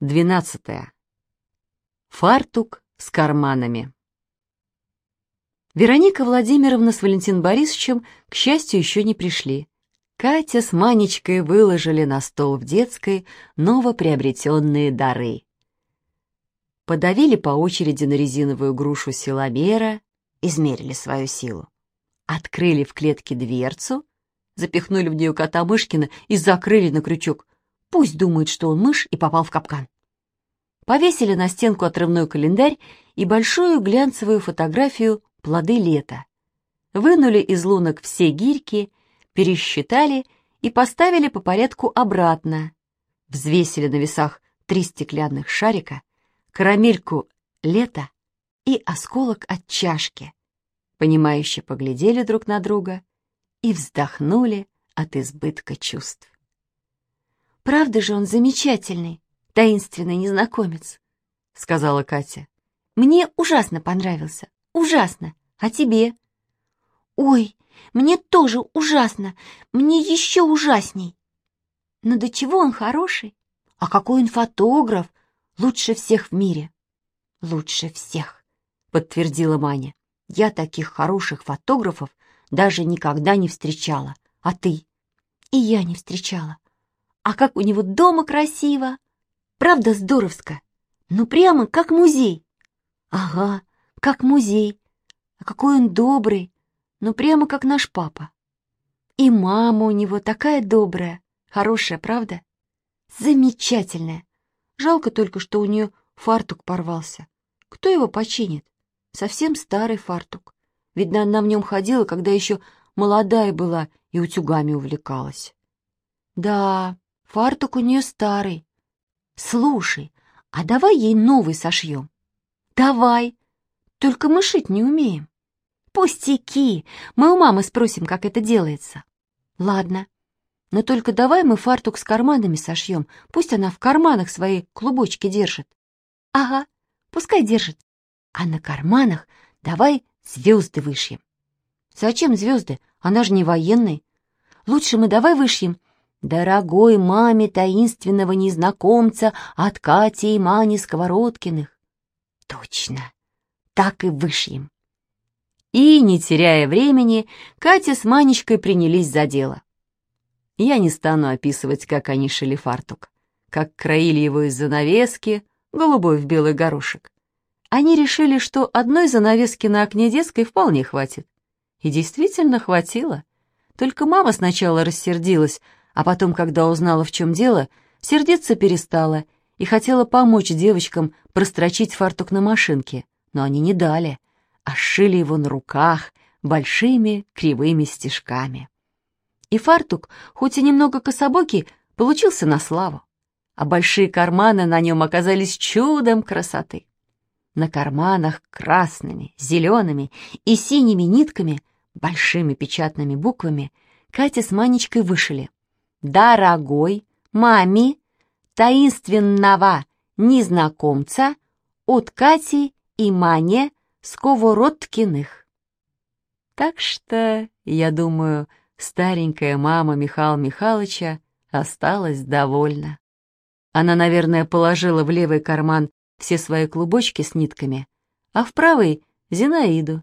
Двенадцатое. Фартук с карманами. Вероника Владимировна с Валентином Борисовичем, к счастью, еще не пришли. Катя с Манечкой выложили на стол в детской новоприобретенные дары. Подавили по очереди на резиновую грушу силомера, измерили свою силу. Открыли в клетке дверцу, запихнули в нее кота Мышкина и закрыли на крючок. Пусть думает, что он мышь и попал в капкан. Повесили на стенку отрывной календарь и большую глянцевую фотографию «Плоды лета». Вынули из лунок все гирьки, пересчитали и поставили по порядку обратно. Взвесили на весах три стеклянных шарика, карамельку лета и осколок от чашки. Понимающе поглядели друг на друга и вздохнули от избытка чувств. «Правда же он замечательный, таинственный незнакомец», — сказала Катя. «Мне ужасно понравился, ужасно. А тебе?» «Ой, мне тоже ужасно, мне еще ужасней». «Но до чего он хороший? А какой он фотограф! Лучше всех в мире!» «Лучше всех!» — подтвердила Маня. «Я таких хороших фотографов даже никогда не встречала. А ты?» «И я не встречала. А как у него дома красиво! Правда здоровско? Ну прямо как музей!» «Ага, как музей. А какой он добрый! Ну прямо как наш папа. И мама у него такая добрая, хорошая, правда? Замечательная. Жалко только, что у нее фартук порвался. Кто его починит? Совсем старый фартук. Видно, она в нем ходила, когда еще молодая была и утюгами увлекалась. Да, фартук у нее старый. Слушай, а давай ей новый сошьем? Давай. Только мы шить не умеем. Пустяки. Мы у мамы спросим, как это делается. Ладно. Но только давай мы фартук с карманами сошьем. Пусть она в карманах свои клубочки держит. Ага, пускай держит. А на карманах давай звезды вышьем. Зачем звезды? Она же не военный. Лучше мы давай вышьем «Дорогой маме таинственного незнакомца от Кати и Мани Сковородкиных». Точно, так и вышьем. И, не теряя времени, Катя с Манечкой принялись за дело. Я не стану описывать, как они шили фартук, как краили его из занавески, голубой в белый горошек. Они решили, что одной занавески на окне детской вполне хватит. И действительно хватило. Только мама сначала рассердилась, а потом, когда узнала, в чем дело, сердиться перестала и хотела помочь девочкам прострочить фартук на машинке, но они не дали, а сшили его на руках большими кривыми стежками и фартук, хоть и немного кособокий, получился на славу, а большие карманы на нем оказались чудом красоты. На карманах красными, зелеными и синими нитками, большими печатными буквами, Катя с Манечкой вышили. «Дорогой маме таинственного незнакомца от Кати и Мане Сковородкиных». Так что, я думаю, старенькая мама Михаила Михайловича осталась довольна. Она, наверное, положила в левый карман все свои клубочки с нитками, а в правый — Зинаиду.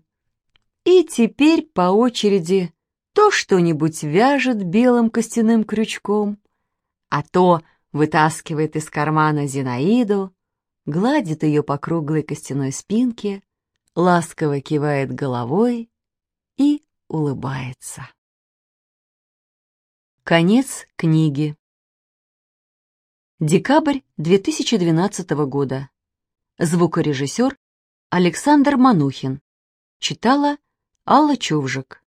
И теперь по очереди то что-нибудь вяжет белым костяным крючком, а то вытаскивает из кармана Зинаиду, гладит ее по круглой костяной спинке, ласково кивает головой и улыбается. Конец книги. Декабрь 2012 года. Звукорежиссер Александр Манухин. Читала Алла Чувжик.